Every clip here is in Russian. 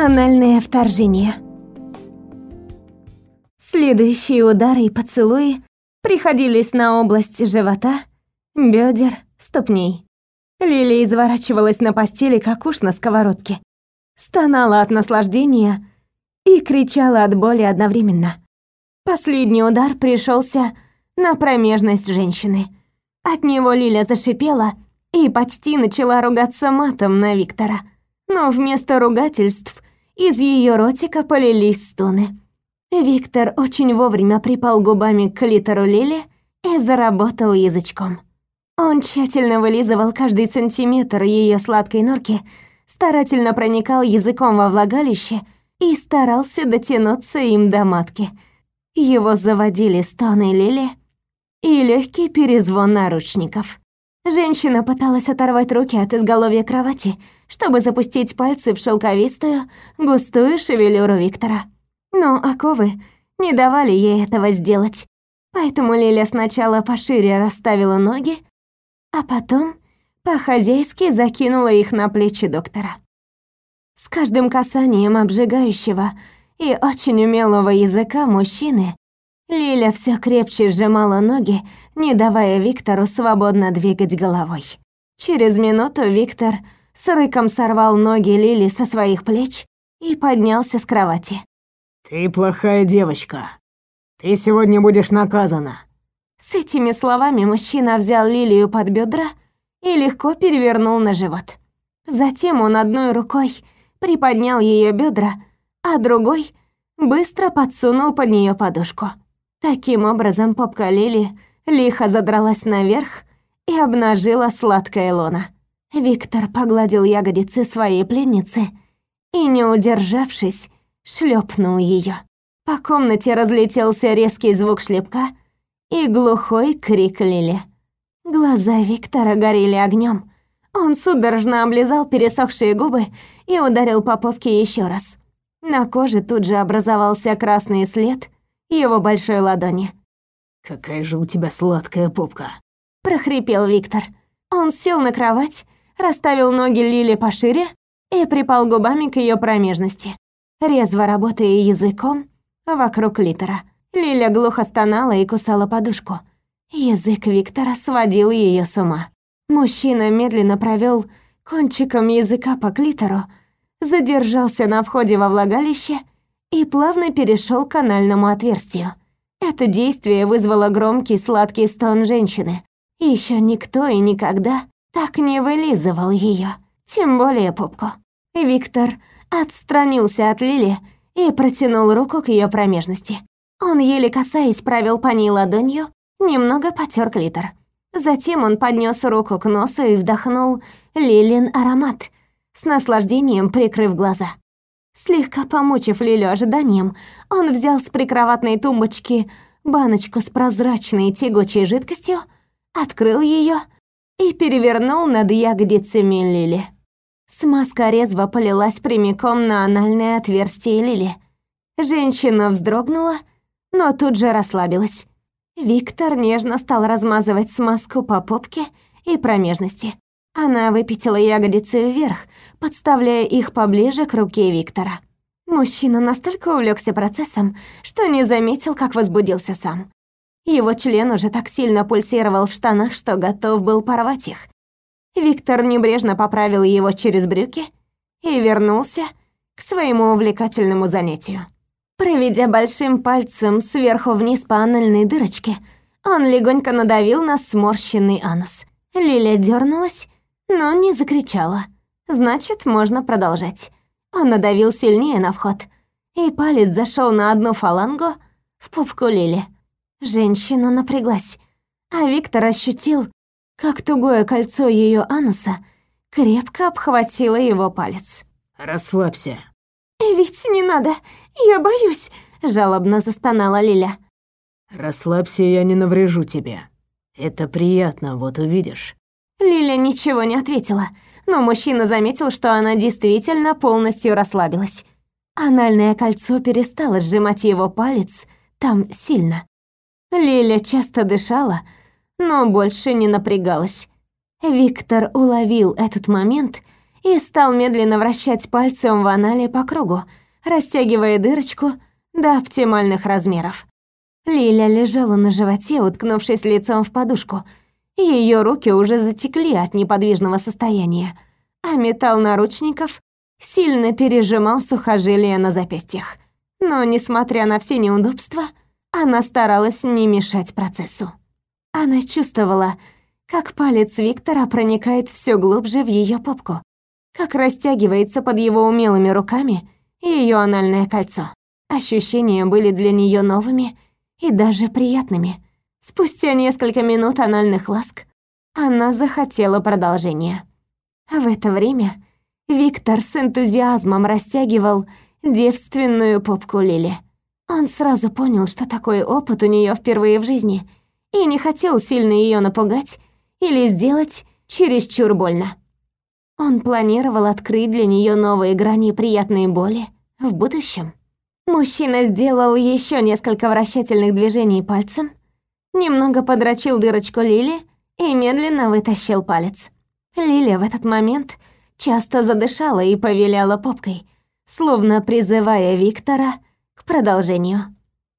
Анальное вторжение. Следующие удары и поцелуи приходились на область живота, бедер, ступней. Лили изворачивалась на постели, как уж на сковородке. Стонала от наслаждения и кричала от боли одновременно. Последний удар пришелся на промежность женщины. От него Лиля зашипела и почти начала ругаться матом на Виктора. Но вместо ругательств из ее ротика полились стоны. Виктор очень вовремя припал губами к клитору Лили и заработал язычком. Он тщательно вылизывал каждый сантиметр ее сладкой норки, старательно проникал языком во влагалище и старался дотянуться им до матки. Его заводили стоны Лили и легкий перезвон наручников. Женщина пыталась оторвать руки от изголовья кровати, чтобы запустить пальцы в шелковистую, густую шевелюру Виктора. Но оковы не давали ей этого сделать. Поэтому Лиля сначала пошире расставила ноги, а потом по-хозяйски закинула их на плечи доктора. С каждым касанием обжигающего и очень умелого языка мужчины Лиля все крепче сжимала ноги, не давая Виктору свободно двигать головой. Через минуту Виктор с рыком сорвал ноги Лили со своих плеч и поднялся с кровати. «Ты плохая девочка. Ты сегодня будешь наказана». С этими словами мужчина взял Лилию под бедра и легко перевернул на живот. Затем он одной рукой приподнял ее бедра, а другой быстро подсунул под нее подушку. Таким образом, попка Лили лихо задралась наверх и обнажила сладкое лоно. Виктор погладил ягодицы своей пленницы и, не удержавшись, шлепнул ее. По комнате разлетелся резкий звук шлепка и глухой крик Лили. Глаза Виктора горели огнем. Он судорожно облизал пересохшие губы и ударил по попке еще раз. На коже тут же образовался красный след его большой ладони. «Какая же у тебя сладкая попка!» — прохрипел Виктор. Он сел на кровать, расставил ноги Лили пошире и припал губами к ее промежности, резво работая языком вокруг литера. Лиля глухо стонала и кусала подушку. Язык Виктора сводил ее с ума. Мужчина медленно провел кончиком языка по клитору, задержался на входе во влагалище и плавно перешел к анальному отверстию. Это действие вызвало громкий сладкий стон женщины. Еще никто и никогда так не вылизывал ее, тем более попку. Виктор отстранился от Лили и протянул руку к ее промежности. Он, еле касаясь, провел по ней ладонью, немного потер клитор. Затем он поднес руку к носу и вдохнул Лилин аромат, с наслаждением прикрыв глаза. Слегка помучив Лилю ожиданием, он взял с прикроватной тумбочки баночку с прозрачной тягучей жидкостью, открыл ее и перевернул над ягодицами Лили. Смазка резво полилась прямиком на анальное отверстие Лили. Женщина вздрогнула, но тут же расслабилась. Виктор нежно стал размазывать смазку по попке и промежности. Она выпятила ягодицы вверх, подставляя их поближе к руке Виктора. Мужчина настолько увлекся процессом, что не заметил, как возбудился сам. Его член уже так сильно пульсировал в штанах, что готов был порвать их. Виктор небрежно поправил его через брюки и вернулся к своему увлекательному занятию. Проведя большим пальцем сверху вниз по анальной дырочке, он легонько надавил на сморщенный анус. Лиля дернулась, но не закричала. Значит, можно продолжать. Он надавил сильнее на вход, и палец зашел на одну фалангу в пупку Лили. Женщина напряглась, а Виктор ощутил, как тугое кольцо ее ануса крепко обхватило его палец. «Расслабься». «Ведь не надо, я боюсь», — жалобно застонала Лиля. «Расслабься, я не наврежу тебе. Это приятно, вот увидишь». Лиля ничего не ответила, но мужчина заметил, что она действительно полностью расслабилась. Анальное кольцо перестало сжимать его палец там сильно. Лиля часто дышала, но больше не напрягалась. Виктор уловил этот момент и стал медленно вращать пальцем в анале по кругу, растягивая дырочку до оптимальных размеров. Лиля лежала на животе, уткнувшись лицом в подушку, её руки уже затекли от неподвижного состояния, а металл наручников сильно пережимал сухожилия на запястьях. Но, несмотря на все неудобства, она старалась не мешать процессу. Она чувствовала, как палец Виктора проникает все глубже в ее попку, как растягивается под его умелыми руками ее анальное кольцо. Ощущения были для нее новыми и даже приятными. Спустя несколько минут анальных ласк она захотела продолжения. В это время Виктор с энтузиазмом растягивал девственную попку Лили. Он сразу понял, что такой опыт у нее впервые в жизни, и не хотел сильно ее напугать или сделать чересчур больно. Он планировал открыть для нее новые грани приятной боли в будущем. Мужчина сделал еще несколько вращательных движений пальцем, немного подрочил дырочку Лили и медленно вытащил палец. Лили в этот момент часто задышала и повиляла попкой, словно призывая Виктора к продолжению.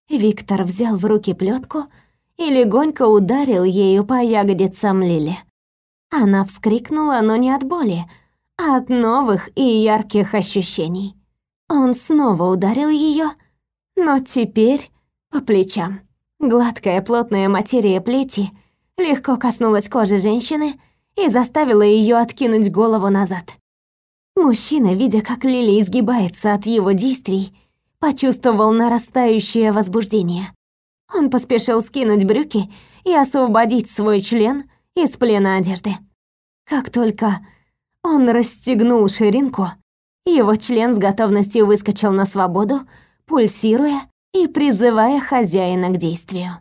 Виктор взял в руки плетку и легонько ударил ею по ягодицам Лили. Она вскрикнула, но не от боли, а от новых и ярких ощущений. Он снова ударил ее, но теперь по плечам. Гладкая плотная материя плети легко коснулась кожи женщины и заставила ее откинуть голову назад. Мужчина, видя, как Лили изгибается от его действий, почувствовал нарастающее возбуждение. Он поспешил скинуть брюки и освободить свой член из плена одежды. Как только он расстегнул ширинку, его член с готовностью выскочил на свободу, пульсируя и призывая хозяина к действию.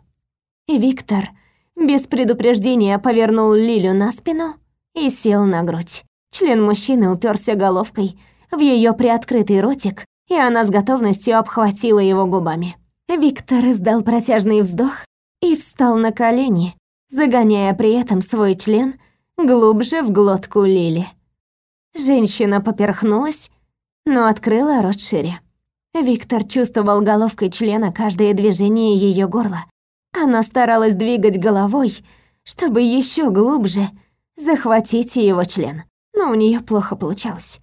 Виктор без предупреждения повернул Лилю на спину и сел на грудь. Член мужчины уперся головкой в ее приоткрытый ротик, и она с готовностью обхватила его губами. Виктор издал протяжный вздох и встал на колени, загоняя при этом свой член глубже в глотку Лили. Женщина поперхнулась, но открыла рот шире. Виктор чувствовал головкой члена каждое движение ее горла. Она старалась двигать головой, чтобы еще глубже захватить его член, но у нее плохо получалось.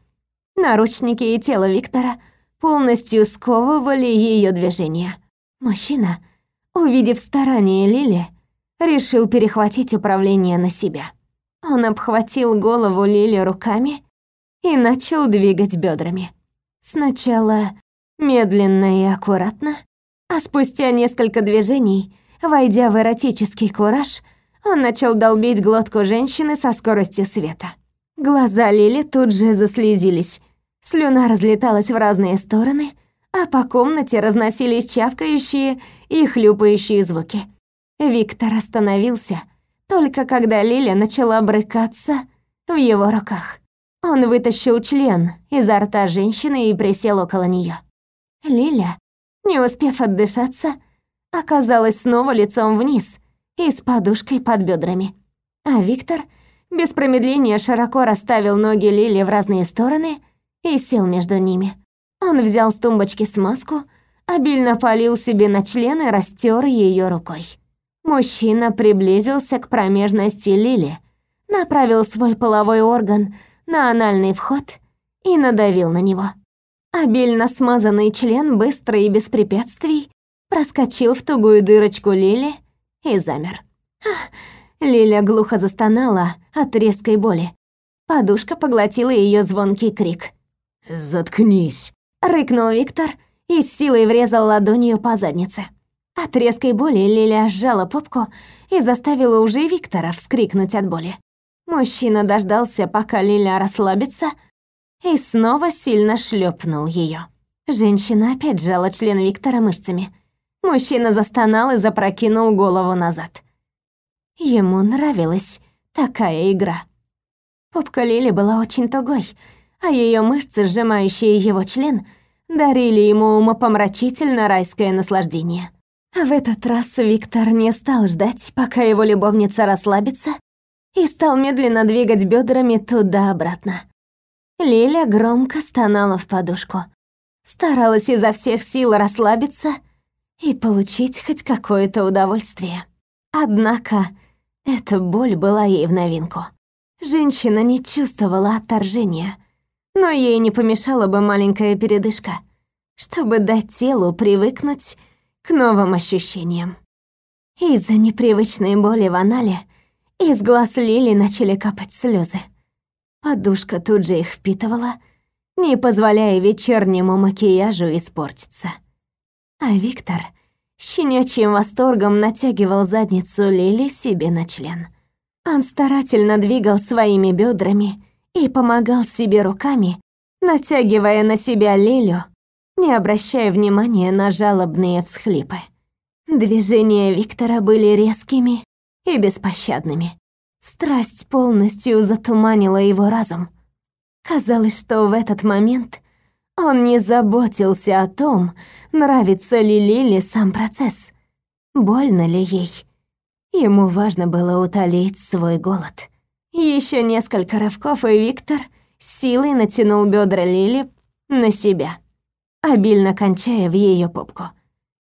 Наручники и тело Виктора полностью сковывали ее движения. Мужчина, увидев старание Лили, решил перехватить управление на себя. Он обхватил голову Лили руками и начал двигать бедрами. Сначала медленно и аккуратно, а спустя несколько движений, войдя в эротический кураж, он начал долбить глотку женщины со скоростью света. Глаза Лили тут же заслезились. Слюна разлеталась в разные стороны, а по комнате разносились чавкающие и хлюпающие звуки. Виктор остановился, только когда Лиля начала брыкаться в его руках. Он вытащил член изо рта женщины и присел около нее. Лиля, не успев отдышаться, оказалась снова лицом вниз и с подушкой под бедрами. А Виктор без промедления широко расставил ноги Лили в разные стороны и сел между ними. Он взял с тумбочки смазку, обильно полил себе на член и растер ее рукой. Мужчина приблизился к промежности Лили, направил свой половой орган на анальный вход и надавил на него. Обильно смазанный член быстро и без препятствий проскочил в тугую дырочку Лили и замер. Ах, Лиля глухо застонала от резкой боли. Подушка поглотила ее звонкий крик. «Заткнись!» — рыкнул Виктор и с силой врезал ладонью по заднице. От резкой боли Лиля сжала попку и заставила уже Виктора вскрикнуть от боли. Мужчина дождался, пока Лиля расслабится, и снова сильно шлепнул ее. Женщина опять сжала член Виктора мышцами. Мужчина застонал и запрокинул голову назад. Ему нравилась такая игра. Попка Лили была очень тугой, а ее мышцы, сжимающие его член, дарили ему умопомрачительно райское наслаждение. В этот раз Виктор не стал ждать, пока его любовница расслабится, и стал медленно двигать бедрами туда-обратно. Лиля громко стонала в подушку. Старалась изо всех сил расслабиться и получить хоть какое-то удовольствие. Однако эта боль была ей в новинку. Женщина не чувствовала отторжения, но ей не помешала бы маленькая передышка, чтобы дать телу привыкнуть к новым ощущениям. Из-за непривычной боли в анале из глаз Лили начали капать слезы. Подушка тут же их впитывала, не позволяя вечернему макияжу испортиться. А Виктор щенячьим восторгом натягивал задницу Лили себе на член. Он старательно двигал своими бедрами и помогал себе руками, натягивая на себя Лилю, не обращая внимания на жалобные всхлипы. Движения Виктора были резкими и беспощадными. Страсть полностью затуманила его разум. Казалось, что в этот момент он не заботился о том, нравится ли Лиле сам процесс, больно ли ей. Ему важно было утолить свой голод. Еще несколько рывков, и Виктор силой натянул бедра Лили на себя, обильно кончая в ее попку.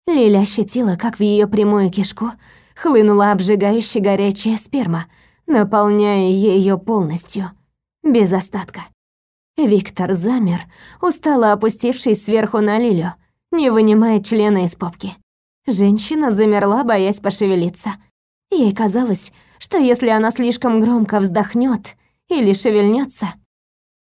Лиля ощутила, как в ее прямую кишку хлынула обжигающая горячая сперма, наполняя ее полностью, без остатка. Виктор замер, устало опустившись сверху на Лилю, не вынимая члена из попки. Женщина замерла, боясь пошевелиться. Ей казалось, что если она слишком громко вздохнет или шевельнется,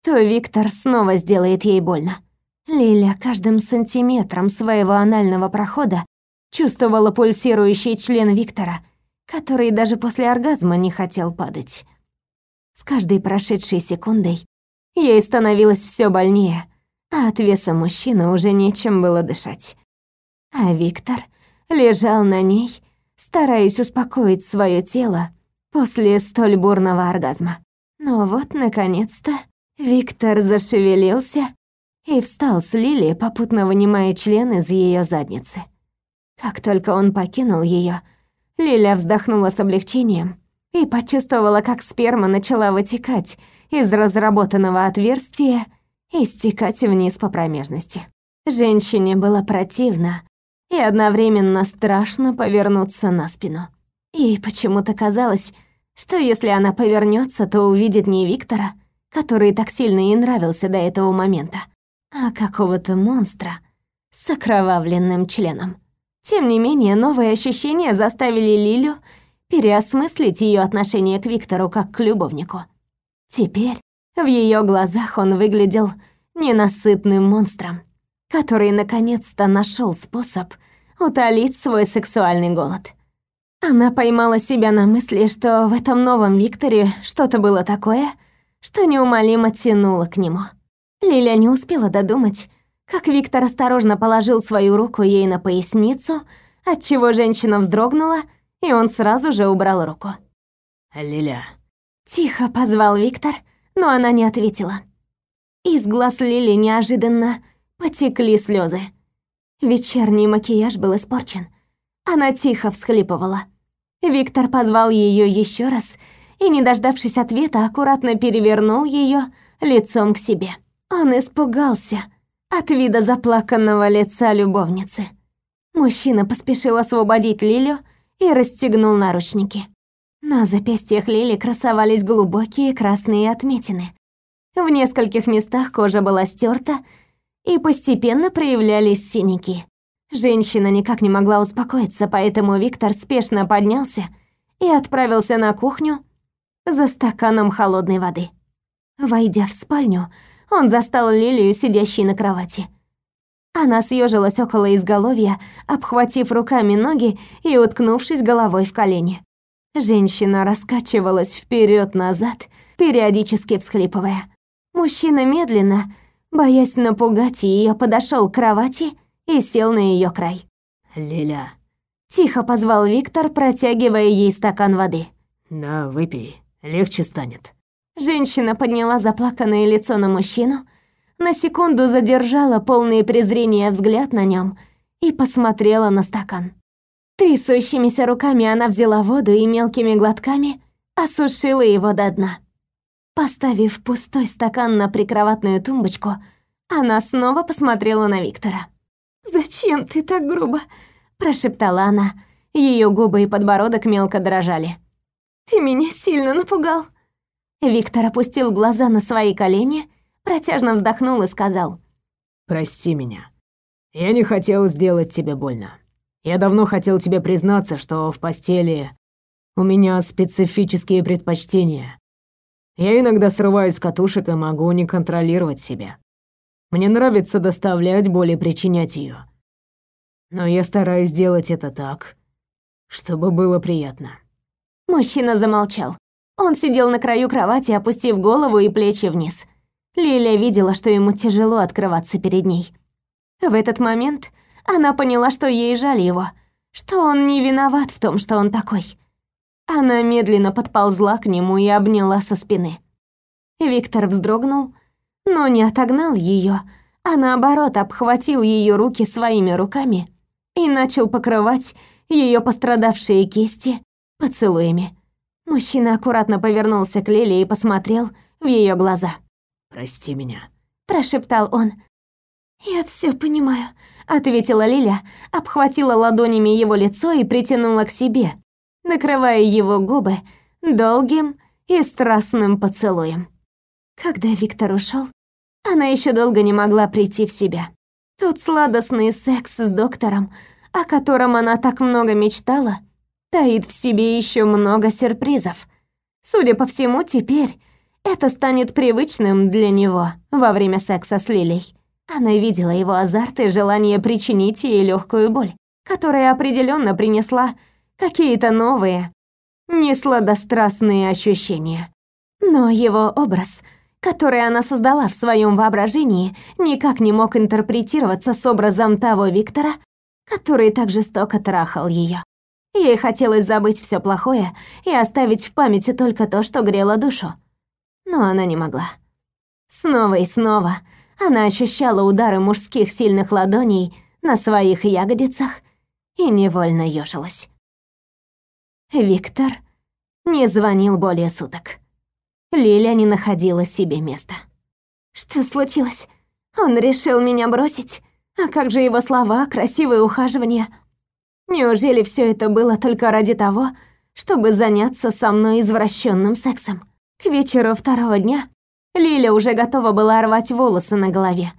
то Виктор снова сделает ей больно. Лиля каждым сантиметром своего анального прохода чувствовала пульсирующий член Виктора, который даже после оргазма не хотел падать. С каждой прошедшей секундой Ей становилось все больнее, а от веса мужчины уже нечем было дышать. А Виктор лежал на ней, стараясь успокоить свое тело после столь бурного оргазма. Но вот, наконец-то, Виктор зашевелился и встал с Лили, попутно вынимая член из ее задницы. Как только он покинул ее, Лиля вздохнула с облегчением и почувствовала, как сперма начала вытекать из разработанного отверстия и стекать вниз по промежности. Женщине было противно и одновременно страшно повернуться на спину. Ей почему-то казалось, что если она повернется, то увидит не Виктора, который так сильно ей нравился до этого момента, а какого-то монстра с окровавленным членом. Тем не менее, новые ощущения заставили Лилю переосмыслить ее отношение к Виктору как к любовнику. Теперь в ее глазах он выглядел ненасытным монстром, который наконец-то нашел способ утолить свой сексуальный голод. Она поймала себя на мысли, что в этом новом Викторе что-то было такое, что неумолимо тянуло к нему. Лиля не успела додумать, как Виктор осторожно положил свою руку ей на поясницу, отчего женщина вздрогнула, и он сразу же убрал руку. «Лиля, Тихо позвал Виктор, но она не ответила. Из глаз Лили неожиданно потекли слезы. Вечерний макияж был испорчен. Она тихо всхлипывала. Виктор позвал ее еще раз и, не дождавшись ответа, аккуратно перевернул ее лицом к себе. Он испугался от вида заплаканного лица любовницы. Мужчина поспешил освободить Лилю и расстегнул наручники. На запястьях Лили красовались глубокие красные отметины. В нескольких местах кожа была стерта, и постепенно проявлялись синяки. Женщина никак не могла успокоиться, поэтому Виктор спешно поднялся и отправился на кухню за стаканом холодной воды. Войдя в спальню, он застал Лилию, сидящей на кровати. Она съежилась около изголовья, обхватив руками ноги и уткнувшись головой в колени. Женщина раскачивалась вперед назад периодически всхлипывая. Мужчина медленно, боясь напугать ее, подошел к кровати и сел на ее край. «Лиля». Тихо позвал Виктор, протягивая ей стакан воды. «На, выпей, легче станет». Женщина подняла заплаканное лицо на мужчину, на секунду задержала полное презрение взгляд на нем и посмотрела на стакан. Трясущимися руками она взяла воду и мелкими глотками осушила его до дна. Поставив пустой стакан на прикроватную тумбочку, она снова посмотрела на Виктора. «Зачем ты так грубо?» – прошептала она. Ее губы и подбородок мелко дрожали. «Ты меня сильно напугал». Виктор опустил глаза на свои колени, протяжно вздохнул и сказал. «Прости меня. Я не хотел сделать тебе больно. Я давно хотел тебе признаться, что в постели у меня специфические предпочтения. Я иногда срываюсь с катушек и могу не контролировать себя. Мне нравится доставлять боль и причинять ее. Но я стараюсь делать это так, чтобы было приятно». Мужчина замолчал. Он сидел на краю кровати, опустив голову и плечи вниз. Лилия видела, что ему тяжело открываться перед ней. В этот момент она поняла, что ей жаль его, что он не виноват в том, что он такой. Она медленно подползла к нему и обняла со спины. Виктор вздрогнул, но не отогнал ее, а наоборот обхватил ее руки своими руками и начал покрывать ее пострадавшие кисти поцелуями. Мужчина аккуратно повернулся к Лиле и посмотрел в ее глаза. «Прости меня», – прошептал он. «Я все понимаю», — ответила Лиля, обхватила ладонями его лицо и притянула к себе, накрывая его губы долгим и страстным поцелуем. Когда Виктор ушел, она еще долго не могла прийти в себя. Тот сладостный секс с доктором, о котором она так много мечтала, таит в себе еще много сюрпризов. Судя по всему, теперь это станет привычным для него во время секса с Лилей. Она видела его азарт и желание причинить ей легкую боль, которая определенно принесла какие-то новые, несладострастные ощущения. Но его образ, который она создала в своем воображении, никак не мог интерпретироваться с образом того Виктора, который так жестоко трахал ее. Ей хотелось забыть все плохое и оставить в памяти только то, что грело душу. Но она не могла. Снова и снова она ощущала удары мужских сильных ладоней на своих ягодицах и невольно ёжилась. Виктор не звонил более суток. Лиля не находила себе места. Что случилось? Он решил меня бросить? А как же его слова, красивые ухаживания? Неужели все это было только ради того, чтобы заняться со мной извращенным сексом? К вечеру второго дня Лиля уже готова была рвать волосы на голове.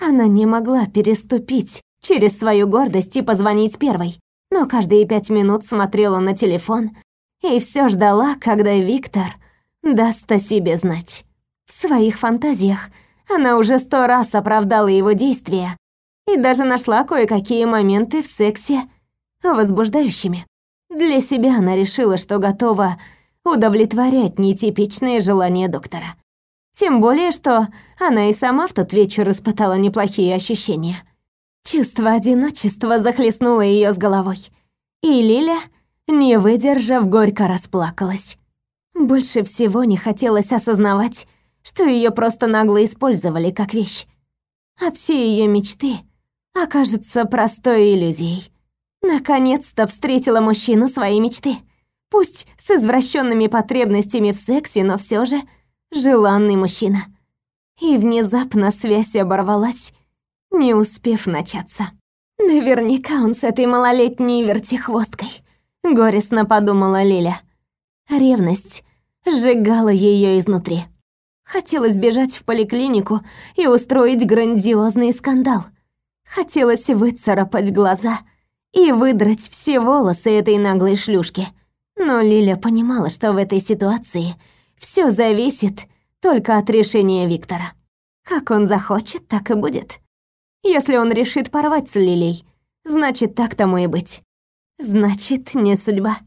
Она не могла переступить через свою гордость и позвонить первой, но каждые пять минут смотрела на телефон и все ждала, когда Виктор даст о себе знать. В своих фантазиях она уже сто раз оправдала его действия и даже нашла кое-какие моменты в сексе возбуждающими. Для себя она решила, что готова удовлетворять нетипичные желания доктора. Тем более, что она и сама в тот вечер испытала неплохие ощущения. Чувство одиночества захлестнуло ее с головой. И Лиля, не выдержав, горько расплакалась. Больше всего не хотелось осознавать, что ее просто нагло использовали как вещь. А все ее мечты окажутся простой иллюзией. Наконец-то встретила мужчину своей мечты. Пусть с извращенными потребностями в сексе, но все же желанный мужчина. И внезапно связь оборвалась, не успев начаться. Наверняка он с этой малолетней вертихвосткой, горестно подумала Лиля. Ревность сжигала ее изнутри. Хотелось бежать в поликлинику и устроить грандиозный скандал. Хотелось выцарапать глаза и выдрать все волосы этой наглой шлюшки. Но Лиля понимала, что в этой ситуации все зависит только от решения Виктора. Как он захочет, так и будет. Если он решит порвать с Лилей, значит, так тому и быть. Значит, не судьба.